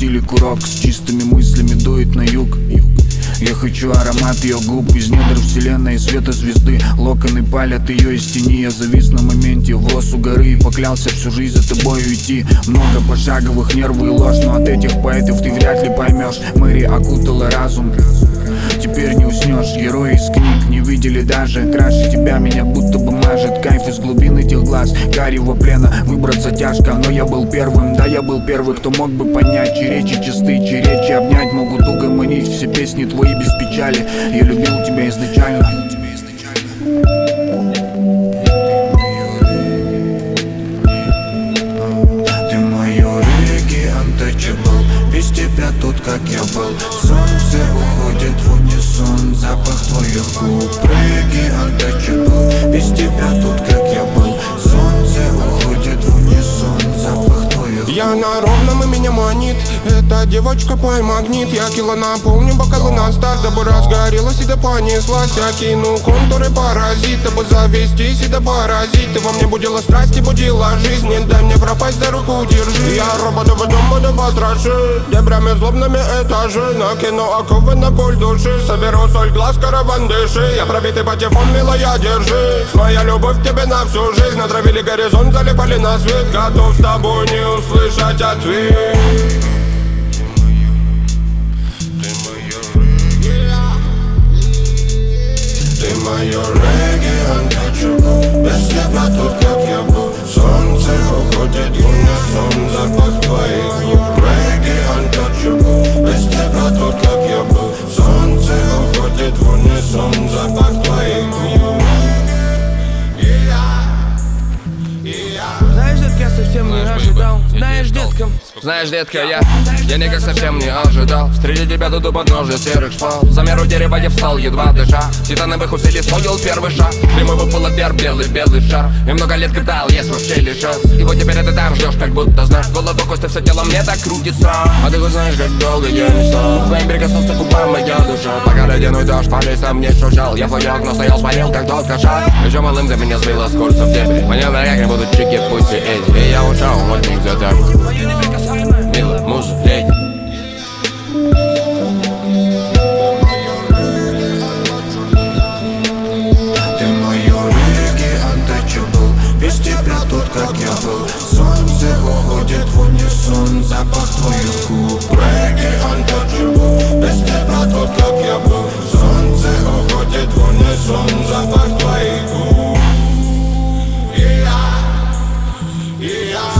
спустили курок С чистыми мыслями дует на юг. Я хочу аромат ее губ из недр вселенной света звезды. Локоны палят ее из тени Я завис на моменте. В лосу горы И поклялся всю жизнь за тобой уйти Много пошаговых нервы и ложь Но от этих поэтов ты вряд ли поймешь Мэри окутала разум Теперь не уснешь, герои из книг Не видели даже, краше тебя меня будто бы мажет. Кайф из глубин этих глаз, карего плена Выбраться тяжко, но я был первым Да, я был первый, кто мог бы понять. Чьи речи чисты, чьи речи обнять Могут. Угомонить все песни твои без печали. Я любил тебя изначально. Ты мое untouchable Без тебя тут как я был. Унисон Твоих губ Реки untouchable Без тебя тут как я был. Солнце уходит в унисон Запах твоих Я на и меня манит. Эта девочка мой магнит. Я кило наполню бокалы на старт Дабы разгорелась и да понеслась Я кину контуры паразит Дабы завестись и да поразить Ты во мне будила страсть и будила жизнь. Не дай мне пропасть, за руку держи. Я робот в дом буду потрошить Дебрями злобными этажи. Накину оковы на боль души. Соберу соль глаз, караван дыши. Я пробитый патефон, милая, держи Моя любовь к тебе на всю жизнь. Натравили горизонт, залипали на свет. Готов с тобой не услышать ответ. Ты мое регги. Untouchable Без тебя тут как я был. Солнце уходит в унисон Запах твоих губ Регги untouchable Без тебя тут как я был. Солнце уходит в унисон совсем не ожидал. Знаешь, детка, Знаешь, детка, я, я никак совсем не ожидал. Встретить тебя тут у подножия серых шпал. За меру дерева я встал, едва дыша. Титановых усилий стоил первый шаг. Прямой выпал отвер, белый, белый шар. И много лет гадал, есть вообще ли шанс И вот теперь ты там ждешь, как будто знаешь. Голову кости, все тело мне так крутится. А ты хоть знаешь, как долго я не стал. Твоим прикоснулся к губам моя душа. Пока ледяной дождь по лесам не шуршал. Я твое окно стоял, смотрел, как тот кошак. Еще малым ты меня сбила с курса в дебри. Мне на не будут чики, пусть и эти И я ушел, вот них за так твое неприкасаемое Милая муза, леди Ты мое реки untouchable Без тебя тут как я был. Солнце уходит в унисон Запах твоих губ Yeah.